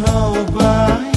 know